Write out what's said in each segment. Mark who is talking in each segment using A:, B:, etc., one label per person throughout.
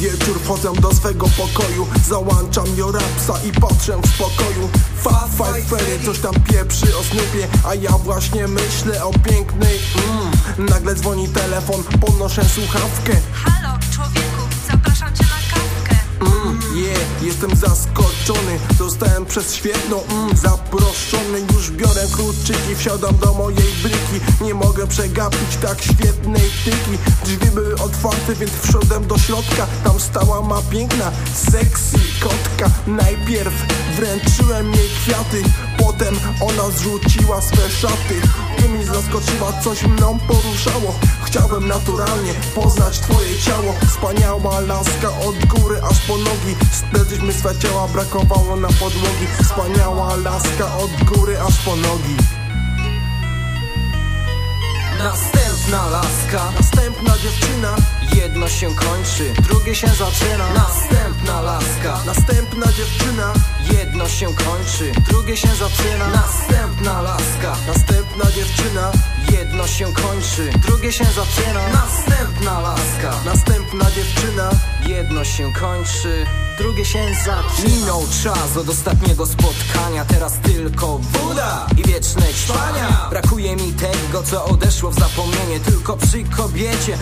A: Wchodzę do swego pokoju, załączam Jorapsa i patrzę w spokoju. Fa, five fery, coś tam pieprzy o Snoopie A ja właśnie myślę o pięknej mm. Nagle dzwoni telefon, podnoszę słuchawkę.
B: Halo, człowieku,
A: Mm, yeah, jestem zaskoczony. Zostałem przez świetną, mm, zaproszony. Już biorę kluczyki, wsiadam do mojej bryki. Nie mogę przegapić tak świetnej tyki. Drzwi były otwarte, więc wszedłem do środka. Tam stała ma piękna, sexy kotka. Najpierw wręczyłem jej kwiaty Potem ona zrzuciła swe szaty zaskoczyła, coś mną poruszało. Chciałem naturalnie poznać twoje ciało. Wspaniała laska od góry aż po nogi. Splegliśmy swe ciała, brakowało na podłogi. Wspaniała laska od góry aż po nogi.
C: Następna laska,
A: Następna dziewczyna,
C: jedno się kończy, drugie się zaczyna. Następna laska,
A: następna dziewczyna
C: jedno się kończy, drugie się zaczyna. Następna laska,
A: Następna dziewczyna,
C: jedno się kończy, drugie się zaczyna. Następna laska,
A: następna dziewczyna
C: jedno się kończy, drugie się zaczyna. Minął czas od ostatniego spotkania, teraz tylko i wieczne ćwania. Brakuje mi tego, co odeszło w zapomnienie, tylko przy kobiecie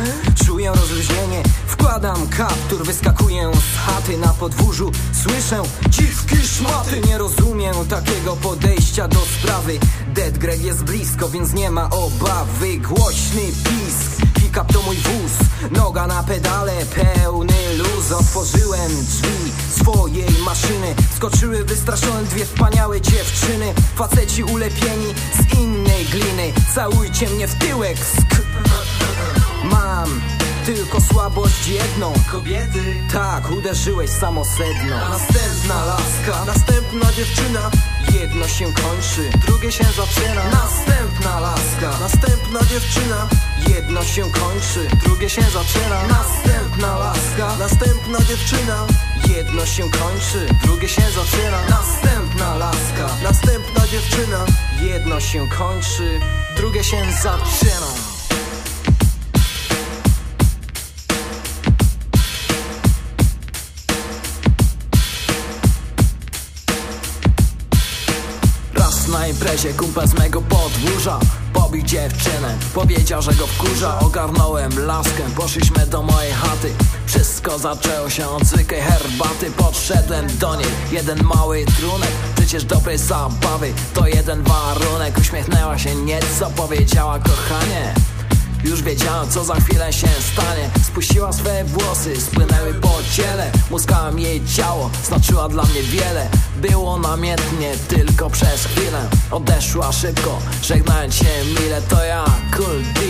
C: czuję rozluźnienie. Wkładam kaptur, wyskakuję z chaty na podwórzu, słyszę dziwki szmaty. Nie rozumiem takiego podejścia do sprawy. Dead Greg jest blisko, więc nie ma obawy. Głośny pisk. Pick-up to mój wóz, noga na pedale, pełny luz Otworzyłem drzwi swojej maszyny. Skoczyły wystraszone dwie wspaniałe dziewczyny. Faceci ulepieni z innej gliny. Całujcie mnie w tyłek, sk Mam tylko słabość jedną.
A: Kobiety?
C: Tak, uderzyłeś samo sedno Następna laska?
A: Następna dziewczyna,
C: Jedno się kończy, drugie się zaczyna. Następna laska?
A: Następna dziewczyna.
C: Jedno się kończy, drugie się zaczyna. Następna laska?
A: Następna dziewczyna,
C: Jedno się kończy, drugie się zaczyna. Następna laska?
A: Następna dziewczyna.
C: Jedno się kończy, drugie się zaczyna na imprezie kumpel z mego podwórza. Pobił dziewczynę, powiedział, że go wkurza. Ogarnąłem laskę, poszliśmy do mojej chaty. Wszystko zaczęło się od zwykłej herbaty. Podszedłem do niej, jeden mały trunek. Przecież dobrej zabawy to jeden warunek. Uśmiechnęła się nieco, powiedziała kochanie już wiedziałem co za chwilę się stanie. Spuściła swe włosy, spłynęły po ciele. Muskałem jej ciało, znaczyła dla mnie wiele. Było namiętnie tylko przez chwilę Odeszła szybko, żegnając się mile. To ja, Cool D,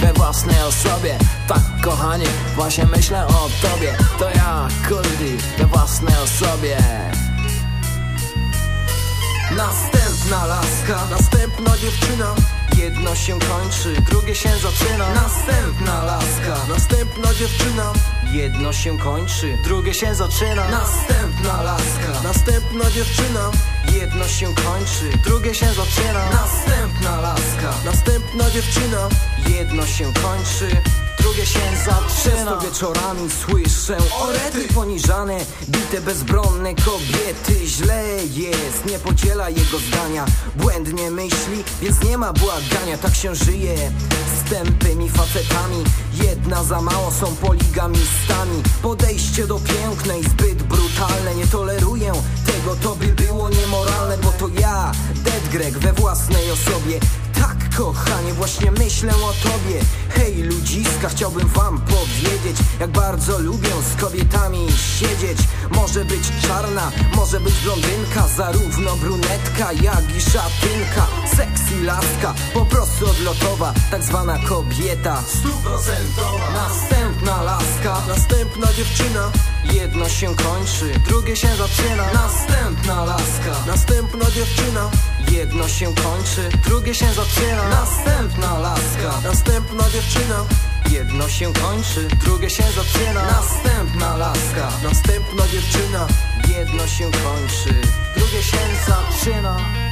C: we własnej osobie. Tak kochanie, właśnie myślę o tobie. To ja, Cool D, we własnej osobie. Następna laska
A: Następna dziewczyna,
C: Jedno się kończy, drugie się zaczyna. Następna laska
A: następna dziewczyna
C: Jedno się kończy, drugie się zaczyna. Następna laska.
A: Następna dziewczyna,
C: Jedno się kończy, drugie się zaczyna. Następna laska.
A: Następna dziewczyna.
C: Jedno się kończy, drugie się zaczyna Często wieczorami słyszę orety poniżane Bite bezbronne kobiety. Źle jest, nie podziela jego zdania. Błędnie myśli, więc nie ma błagania. Tak się żyje z tępymi facetami. Jedna za mało są poligamistami. Podejście do pięknej zbyt brutalne. Nie toleruję tego, to by było niemoralne Bo to ja, Dead Greg we własnej osobie kochanie, właśnie myślę o tobie. Hej, ludziska, chciałbym wam powiedzieć Jak bardzo lubię z kobietami siedzieć. Może być czarna, może być blondynka Zarówno brunetka, jak i szatynka. Sexy laska, po prostu odlotowa Tak zwana kobieta. Stuprocentowa. Następna laska
A: Następna dziewczyna,
C: Jedno się kończy, drugie się zaczyna. Następna laska
A: następna dziewczyna
C: Jedno się kończy, drugie się zaczyna. Następna laska,
A: następna dziewczyna.
C: Jedno się kończy, drugie się zaczyna. Następna laska,
A: następna dziewczyna.
C: Jedno się kończy, drugie się zaczyna.